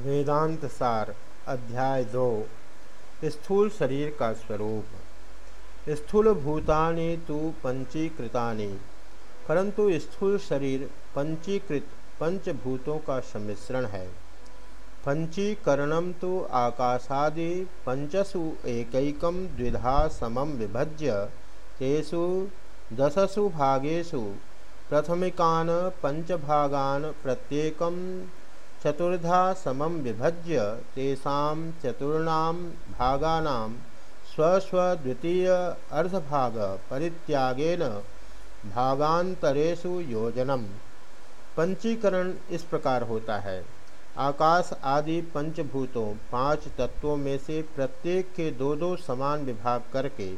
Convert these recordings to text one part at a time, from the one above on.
वेदांत सार, अध्याय दो, स्थूल शरीर का स्वरूप। स्थूल भूतानि तो पंचीकृतानि, परंतु स्थूल शरीर पंचीकृत, पंचभूतों का सम्मिश्रण है। पंचीकरणम तो आकाशादि पंचसु एकैकम द्विधा समम विभज्य, तेषु दशसु भागेषु प्रथमिकान, पंचभागान प्रत्येकम चतुर्धा समम विभज्य तेषा चतुर्णाम भागानां स्वस्वद्वितीय अर्धभाग परित्यागेन भागांतरेशु योजनम। पंचीकरण इस प्रकार होता है। आकाश आदि पंचभूतों, पाँच तत्वों में से प्रत्येक के दो दो समान विभाग करके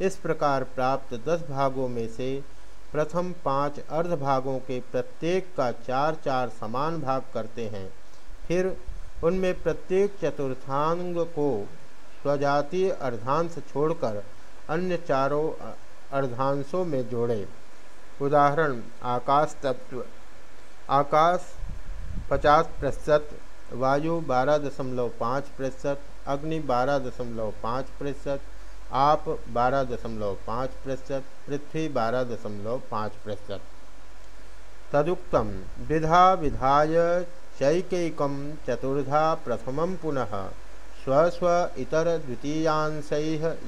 इस प्रकार प्राप्त दस भागों में से प्रथम पाँच अर्धभागों के प्रत्येक का चार चार समान भाग करते हैं। फिर उनमें प्रत्येक चतुर्थांग को स्वजातीय अर्धांश छोड़कर अन्य चारों अर्धांशों में जोड़े। उदाहरण, आकाश तत्व। आकाश पचास प्रतिशत, वायु बारह दशमलव पाँच प्रतिशत, अग्नि बारह दशमलव पाँच प्रतिशत आप बारह दशमलव पाँच प्रतिशत, पृथ्वी बारह दशमलव पाँच प्रतिशत। तदुक्तम, विधा विधाय चैकैक चतुर्धा प्रथम पुनः स्वस्व इतर द्वितीयांश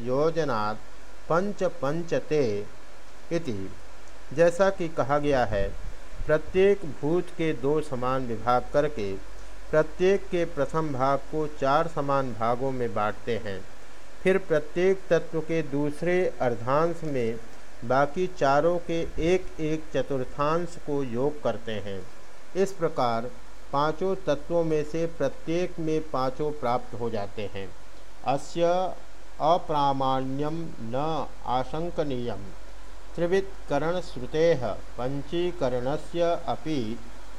योजना पंच पंचते इति। जैसा कि कहा गया है, प्रत्येक भूत के दो समान विभाग करके प्रत्येक के प्रथम भाग को चार समान भागों में बांटते हैं। फिर प्रत्येक तत्व के दूसरे अर्धांश में बाकी चारों के एक एक चतुर्थांश को योग करते हैं। इस प्रकार पाँचों तत्वों में से प्रत्येक में पाँचों प्राप्त हो जाते हैं। अस्य अप्रामाण्यम न आशंकनीय। त्रिवित्करण श्रुते पंचीकरण से अपि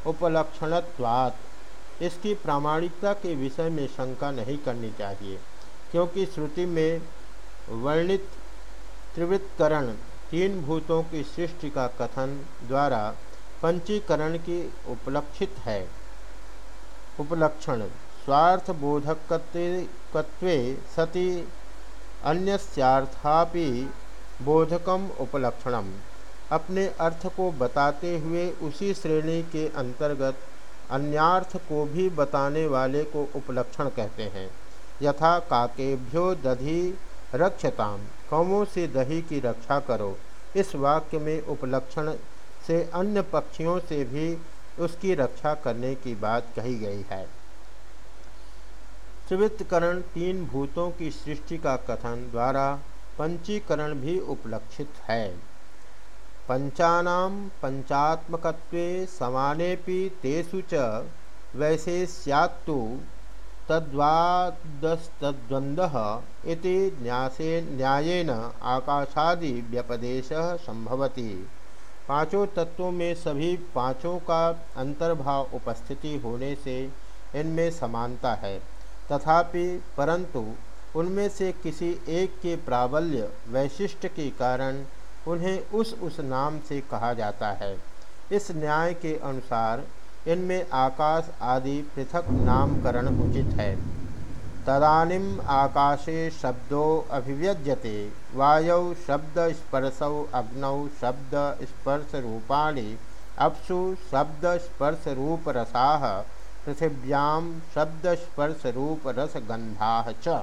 उपलक्षणत्वात्। इसकी प्रामाणिकता के विषय में शंका नहीं करनी चाहिए। क्योंकि श्रुति में वर्णित त्रिवृत्करण तीन भूतों की सृष्टि का कथन द्वारा पंचीकरण की उपलक्षित है। उपलक्षण, स्वार्थ बोधकत्व सति अन्यर्थापि बोधकम उपलक्षणम। अपने अर्थ को बताते हुए उसी श्रेणी के अंतर्गत अन्यार्थ को भी बताने वाले को उपलक्षण कहते हैं। यथा काकेभ्यो दधि रक्षताम। कौमों से दही की रक्षा करो। इस वाक्य में उपलक्षण से अन्य पक्षियों से भी उसकी रक्षा करने की बात कही गई है। त्रिवृत्तकरण तीन भूतों की सृष्टि का कथन द्वारा पंचीकरण भी उपलक्षित है। पंचानाम पंचात्मकत्वे समानेपि तेषु च वैशेष्यात्तु इति न्यासे न्यायेन आकाशादि व्यपदेश संभवती पाँचों तत्वों में सभी पाँचों का अंतर्भाव उपस्थिति होने से इनमें समानता है। तथापि, परंतु उनमें से किसी एक के प्राबल्य, वैशिष्ट के कारण उन्हें उस उस नाम से कहा जाता है। इस न्याय के अनुसार इनमें आकाश आदि पृथक नामकरण उचित है। तदानीम आकाशे शब्दों अभिव्यज्यते, वायौ शब्द स्पर्शौ अग्नौ शब्द स्पर्श रूपाणि, अपसु शब्द स्पर्श रूप रसा पृथिव्याम शब्द स्पर्श रूप रस गंधा च।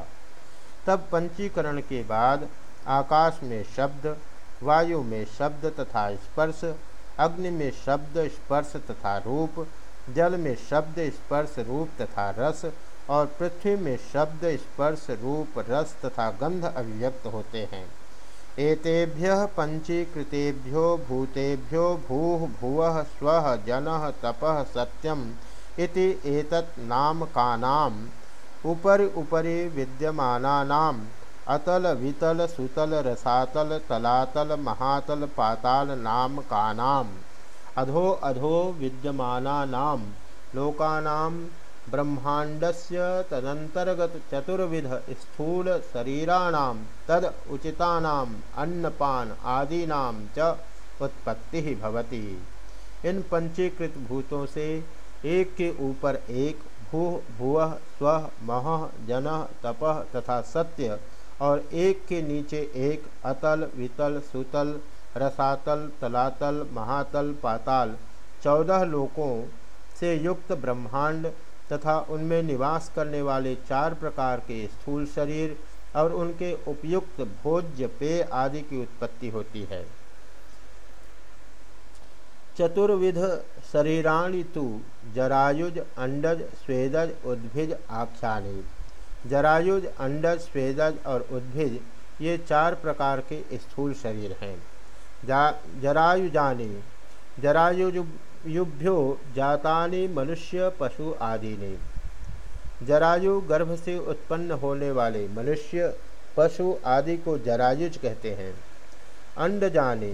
तब पंचीकरण के बाद आकाश में शब्द, वायु में शब्द तथा स्पर्श अग्नि में शब्द, स्पर्श तथा रूप, जल में शब्द, स्पर्श रूप तथा रस, और पृथ्वी में शब्द, स्पर्श रूप, रस तथा गंध अभिव्यक्त होते हैं। एतेभ्य पंचीकृतेभ्यो भूतेभ्यो भू भुव स्व जन तप सत्यम इति एतत् नाम उपरि उपरि विद्यमानानाम। अतल वितल सुतल रसातल तलातल महातल पाताल नाम का नाम अधो अधो विद्यमानानाम। लोकानाम ब्रह्मांडस्य तदंतर्गत चतुर्विध स्थूल शरीराणाम। तद उचितानाम अन्नपान आदीनाम च उत्पत्ति भवति। इन पंचीकृत भूतों से एक के ऊपर एक, भू, भुव, स्व, मह, जन, तप तथा सत्य और एक के नीचे एक अतल, वितल, सुतल, रसातल, तलातल, महातल, पाताल। चौदह लोकों से युक्त ब्रह्मांड तथा उनमें निवास करने वाले चार प्रकार के स्थूल शरीर और उनके उपयुक्त भोज्य पेय आदि की उत्पत्ति होती है। चतुर्विध शरीराणि तो जरायुज, अंडज, स्वेदज, उद्भिज आख्यानी जरायुज, अंडज, स्वेदज और उद्भिज, ये चार प्रकार के स्थूल शरीर हैं। जा, जरायुजानी, जरायुजुभ्यो जातानि, मनुष्य, पशु आदि ने जरायु गर्भ से उत्पन्न होने वाले मनुष्य, पशु आदि को जरायुज कहते हैं। अंड जाने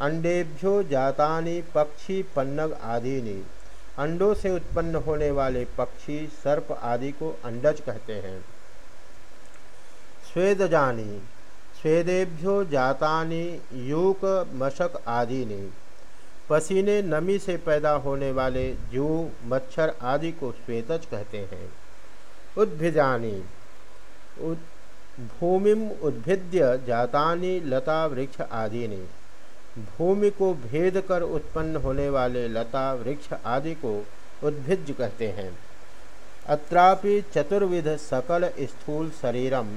अंडेभ्यो जातानि, पक्षी, पन्नग आदि ने अंडों से उत्पन्न होने वाले पक्षी सर्प आदि को अंडज कहते हैं। स्वेद जानी स्वेदेभ्यो जातानि, यूक, मशक आदि ने पसीने नमी से पैदा होने वाले जू, मच्छर आदि को श्वेतज कहते हैं। उद्भिजानी भूमि उद्भिद्य जातानी, लता, वृक्ष आदि ने भूमि को भेद कर उत्पन्न होने वाले लता, वृक्ष आदि को उद्भिज कहते हैं। अत्रापि चतुर्विध सकल स्थूल शरीरम,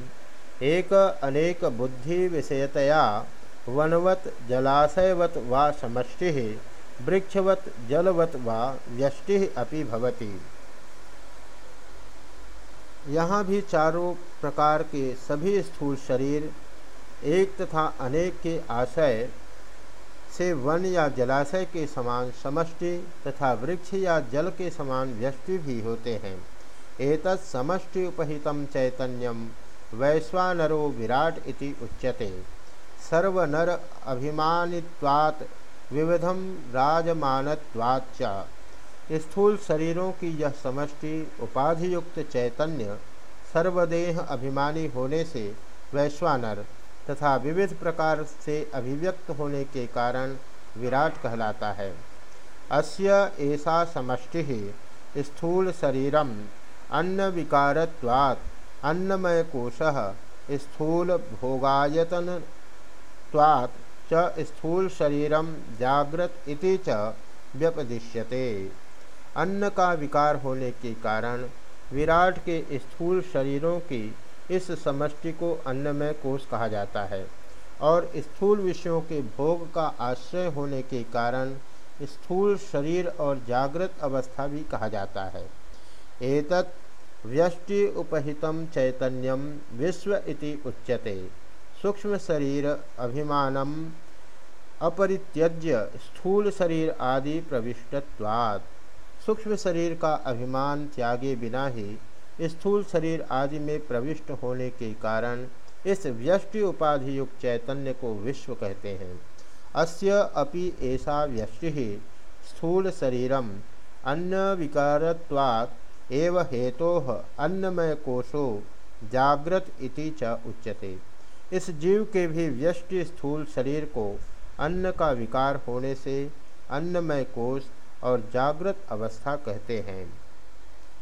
एक अनेक बुद्धि विषयतया वनवत, जलाशयवत वा समष्टि, वृक्षवत, जलवत वा व्यष्टि अपि भवति। यहाँ भी चारों प्रकार के सभी स्थूल शरीर एक तथा अनेक के आशय से वन या जलाशय के समान समष्टि तथा वृक्ष या जल के समान व्यष्टि भी होते हैं। एक समष्टि उपहितम चैतन्यम वैश्वानरो विराट इति उच्यते। सर्वनर अभिमानित्वात् विविधम राजमानत्वाच्च स्थूल शरीरों की यह समष्टि, उपाधियुक्त चैतन्य, सर्वदेह अभिमानी होने से वैश्वानर तथा विविध प्रकार से अभिव्यक्त होने के कारण विराट कहलाता है। अस्य ऐसा समष्टि स्थूल शरीरम अन्न विकारत्वात् अन्नमय कोश स्थूल भोगायतन च स्थूल शरीरम जागृत इति च व्यपदिश्यते। अन्न का विकार होने के कारण विराट के स्थूल शरीरों की इस समष्टि को अन्नमय कोष कहा जाता है और स्थूल विषयों के भोग का आश्रय होने के कारण स्थूल शरीर और जागृत अवस्था भी कहा जाता है। एतत् व्यष्टि उपहितम चैतन्यम विश्व इति उच्यते। सूक्ष्म शरीर अभिमानम अपरित्यज्य स्थूल शरीर आदि प्रविष्टत्वात्। सूक्ष्म शरीर का अभिमान त्यागे बिना ही स्थूल शरीर आदि में प्रविष्ट होने के कारण इस व्यष्टि उपाधि युक्त चैतन्य को विश्व कहते हैं। अस्य अपि ऐसा व्यष्टि स्थूल शरीरम अन्न विकारत्वात् एव हेतो अन्नमय कोशो जागृत इति च उच्यते। इस जीव के भी व्यष्टि स्थूल शरीर को अन्न का विकार होने से अन्नमय कोष और जागृत अवस्था कहते हैं।